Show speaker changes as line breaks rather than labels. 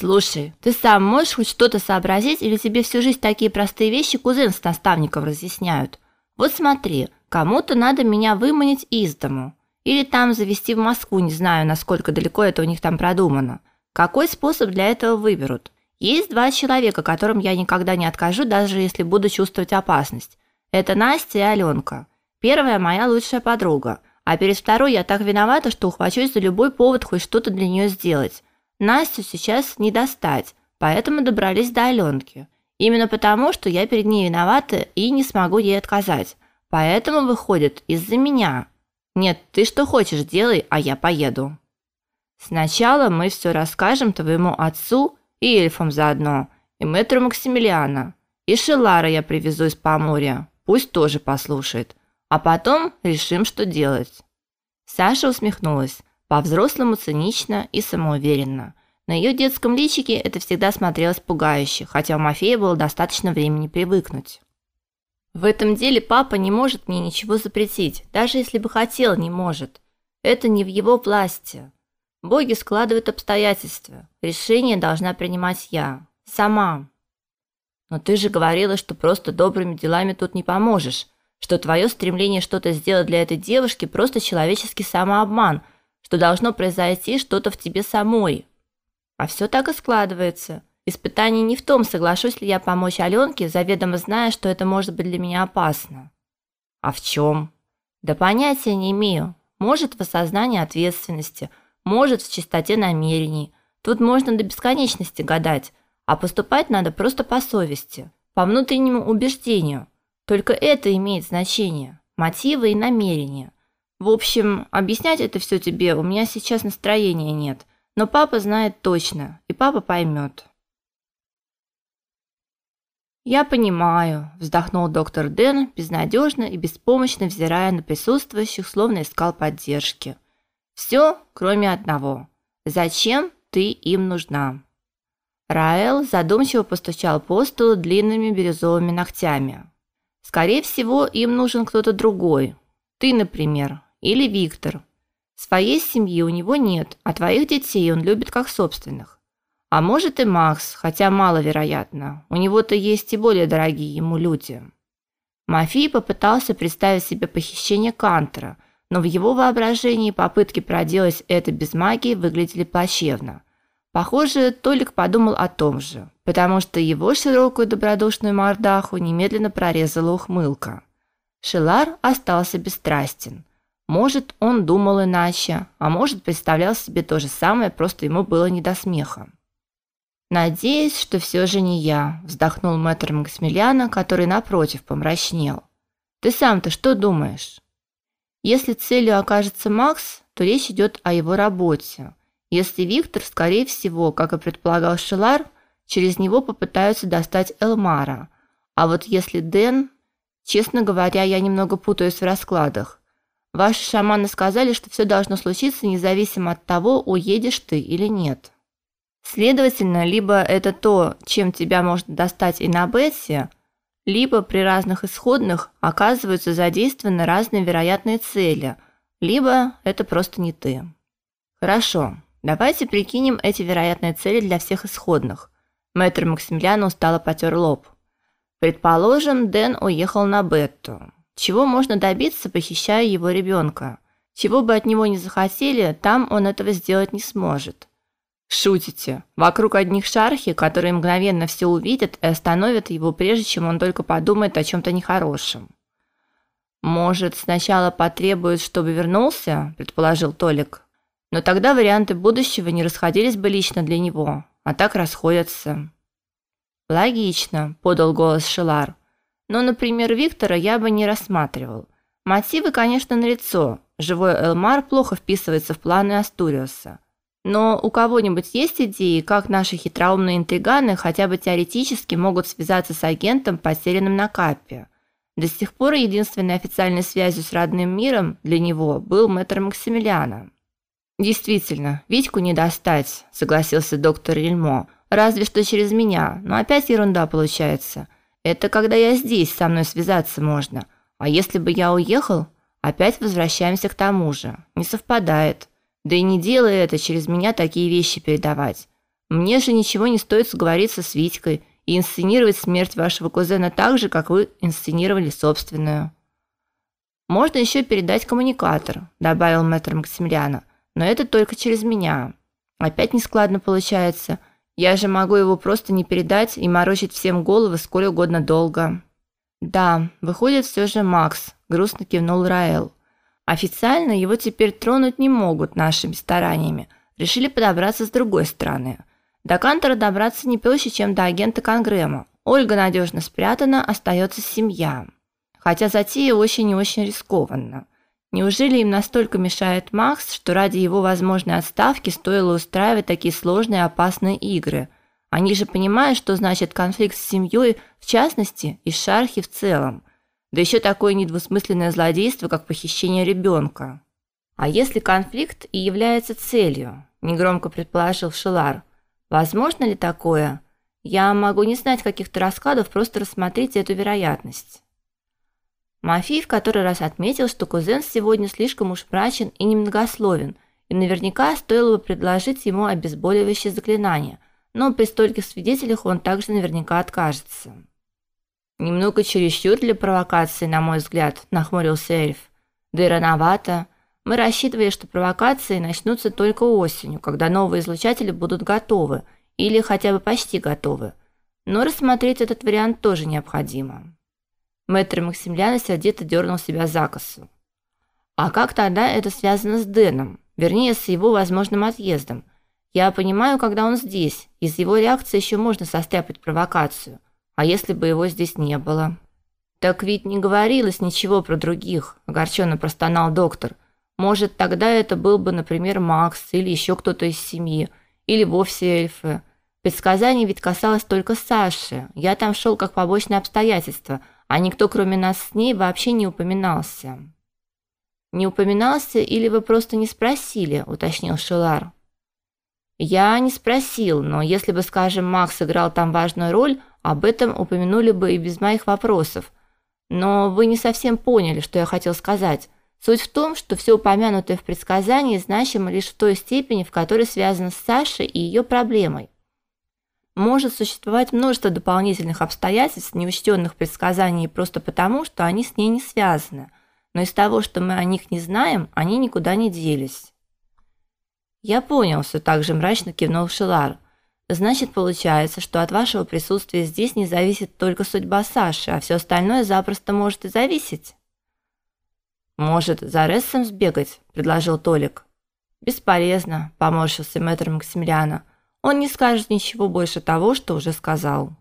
Слушай, ты сам можешь хоть что-то сообразить или тебе всю жизнь такие простые вещи кузен с наставником разъясняют? Вот смотри, кому-то надо меня выманить из дому. Или там завести в Москву, не знаю, насколько далеко это у них там продумано. Какой способ для этого выберут? Есть два человека, которым я никогда не откажу, даже если буду чувствовать опасность. Это Настя и Алёнка. Первая моя лучшая подруга, а перед второй я так виновата, что ухвачусь за любой повод хоть что-то для неё сделать. Настю сейчас не достать, поэтому добрались до Алёнки. Именно потому, что я перед ней виновата и не смогу ей отказать. Поэтому выходит из-за меня. Нет, ты что хочешь, делай, а я поеду. Сначала мы все расскажем твоему отцу и эльфам заодно, и мэтру Максимилиана. И Шелара я привезу из Поморья, пусть тоже послушает. А потом решим, что делать. Саша усмехнулась, по-взрослому цинично и самоуверенно. На ее детском личике это всегда смотрелось пугающе, хотя у Мафея было достаточно времени привыкнуть. В этом деле папа не может мне ничего запретить, даже если бы хотел, не может. Это не в его власти. Боги складывают обстоятельства. Решение должна принимать я, сама. Но ты же говорила, что просто добрыми делами тут не поможешь, что твое стремление что-то сделать для этой девушки просто человеческий самообман, что должно произойти что-то в тебе самой. А все так и складывается. Испытание не в том, соглашусь ли я помочь Алёнке, заведомо зная, что это может быть для меня опасно. А в чем? Да понятия не имею. Может, в осознании ответственности, может, в чистоте намерений. Тут можно до бесконечности гадать, а поступать надо просто по совести, по внутреннему убеждению. Только это имеет значение мотивы и намерения. В общем, объяснять это все тебе у меня сейчас настроения нет, но папа знает точно, и папа поймет. Я понимаю, вздохнул доктор Дэн, безнадежно и беспомощно взирая на присутствующих, словно искал поддержки. Все, кроме одного. Зачем ты им нужна? Раэл задумчиво постучал по столу длинными бирюзовыми ногтями. Скорее всего, им нужен кто-то другой. Ты, например, или Виктор. Своей семьи у него нет, а твоих детей он любит как собственных. А может и Макс, хотя маловероятно. У него-то есть и более дорогие ему люди. Мафий попытался представить себе похищение Кантера, но в его воображении попытки проделать это без магии выглядели плачевно. Похоже, Толик подумал о том же, потому что его широкую добродушную мордаху немедленно прорезала ухмылка. Шелар остался бесстрастен. Может, он думал иначе, а может, представлял себе то же самое, просто ему было не до смеха. Надеюсь, что все же не я, вздохнул мэтр Максимилиана, который напротив помрачнел. Ты сам-то что думаешь? Если целью окажется Макс, то речь идет о его работе. Если Виктор, скорее всего, как и предполагал Шелар, через него попытаются достать Элмара. А вот если Дэн, честно говоря, я немного путаюсь в раскладах. Ваши шаманы сказали, что все должно случиться независимо от того, уедешь ты или нет. Следовательно, либо это то, чем тебя можно достать и на Бетси, либо при разных исходных оказываются задействованы разные вероятные цели, либо это просто не ты. Хорошо. Давайте прикинем эти вероятные цели для всех исходных. Мэтр Максимилиан устало потер лоб. Предположим, Дэн уехал на Бетту. Чего можно добиться, похищая его ребенка? Чего бы от него ни захотели, там он этого сделать не сможет. Шутите? Вокруг одних шархи, которые мгновенно все увидят и остановят его, прежде чем он только подумает о чем то нехорошем. Может, сначала потребует, чтобы вернулся, предположил Толик. Но тогда варианты будущего не расходились бы лично для него, а так расходятся. Логично, подал голос Шелар. Но, например, Виктора я бы не рассматривал. Мотивы, конечно, налицо. Живой Элмар плохо вписывается в планы Астуриуса. Но у кого-нибудь есть идеи, как наши хитроумные интриганы хотя бы теоретически могут связаться с агентом, потерянным на Каппе? До сих пор единственной официальной связью с родным миром для него был мэтр Максимилиана. Действительно, Витьку не достать, согласился доктор Рельмо. Разве что через меня. Но опять ерунда получается. Это когда я здесь, со мной связаться можно. А если бы я уехал, опять возвращаемся к тому же. Не совпадает. Да и не делай это через меня такие вещи передавать. Мне же ничего не стоит сговориться с Витькой и инсценировать смерть вашего кузена так же, как вы инсценировали собственную. Можно еще передать коммуникатор, добавил мэтр Максимилиана. Но это только через меня. Опять нескладно получается. Я же могу его просто не передать и морочить всем головы сколь угодно долго. Да, выходит все же Макс, грустно кивнул Раэл. Официально его теперь тронуть не могут нашими стараниями. Решили подобраться с другой стороны. До Кантера добраться не проще, чем до агента Конгрэма. Ольга надежно спрятана, остается семья. Хотя затея очень и очень рискованна. Неужели им настолько мешает Макс, что ради его возможной отставки стоило устраивать такие сложные и опасные игры? Они же понимают, что значит конфликт с семьей, в частности, и Шархи в целом. Да еще такое недвусмысленное злодейство, как похищение ребенка. А если конфликт и является целью, негромко предположил Шилар, Возможно ли такое? Я могу не знать каких-то раскладов, просто рассмотреть эту вероятность. Мафий в который раз отметил, что кузен сегодня слишком уж мрачен и немногословен, и наверняка стоило бы предложить ему обезболивающее заклинание, но при стольких свидетелях он также наверняка откажется. Немного чересчур для провокации, на мой взгляд, нахмурился эльф. Да и рановато. Мы рассчитывали, что провокации начнутся только осенью, когда новые излучатели будут готовы или хотя бы почти готовы. Но рассмотреть этот вариант тоже необходимо. Мэтр Максимилиан сердито дернул себя за косу. А как тогда это связано с Дэном? Вернее, с его возможным отъездом. Я понимаю, когда он здесь. Из его реакции еще можно состряпать провокацию. А если бы его здесь не было? Так ведь не говорилось ничего про других, огорченно простонал доктор. Может, тогда это был бы, например, Макс или еще кто-то из семьи, или вовсе эльфы. Предсказание ведь касалось только Саши. Я там шел как побочное обстоятельство, а никто, кроме нас с ней, вообще не упоминался. Не упоминался или вы просто не спросили, уточнил Шулар. Я не спросил, но если бы, скажем, Макс играл там важную роль, об этом упомянули бы и без моих вопросов. Но вы не совсем поняли, что я хотел сказать. Суть в том, что все упомянутое в предсказании значимо лишь в той степени, в которой связано с Сашей и ее проблемой. Может существовать множество дополнительных обстоятельств, неучтенных в предсказании просто потому, что они с ней не связаны. Но из того, что мы о них не знаем, они никуда не делись. Я понял, все так же мрачно кивнул Шилар. Значит, получается, что от вашего присутствия здесь не зависит только судьба Саши, а все остальное запросто может и зависеть. Может, за Рессом сбегать, предложил Толик. Бесполезно, поморщился мэтр Максимилиана. Он не скажет ничего больше того, что уже сказал.